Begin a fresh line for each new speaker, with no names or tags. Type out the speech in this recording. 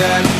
that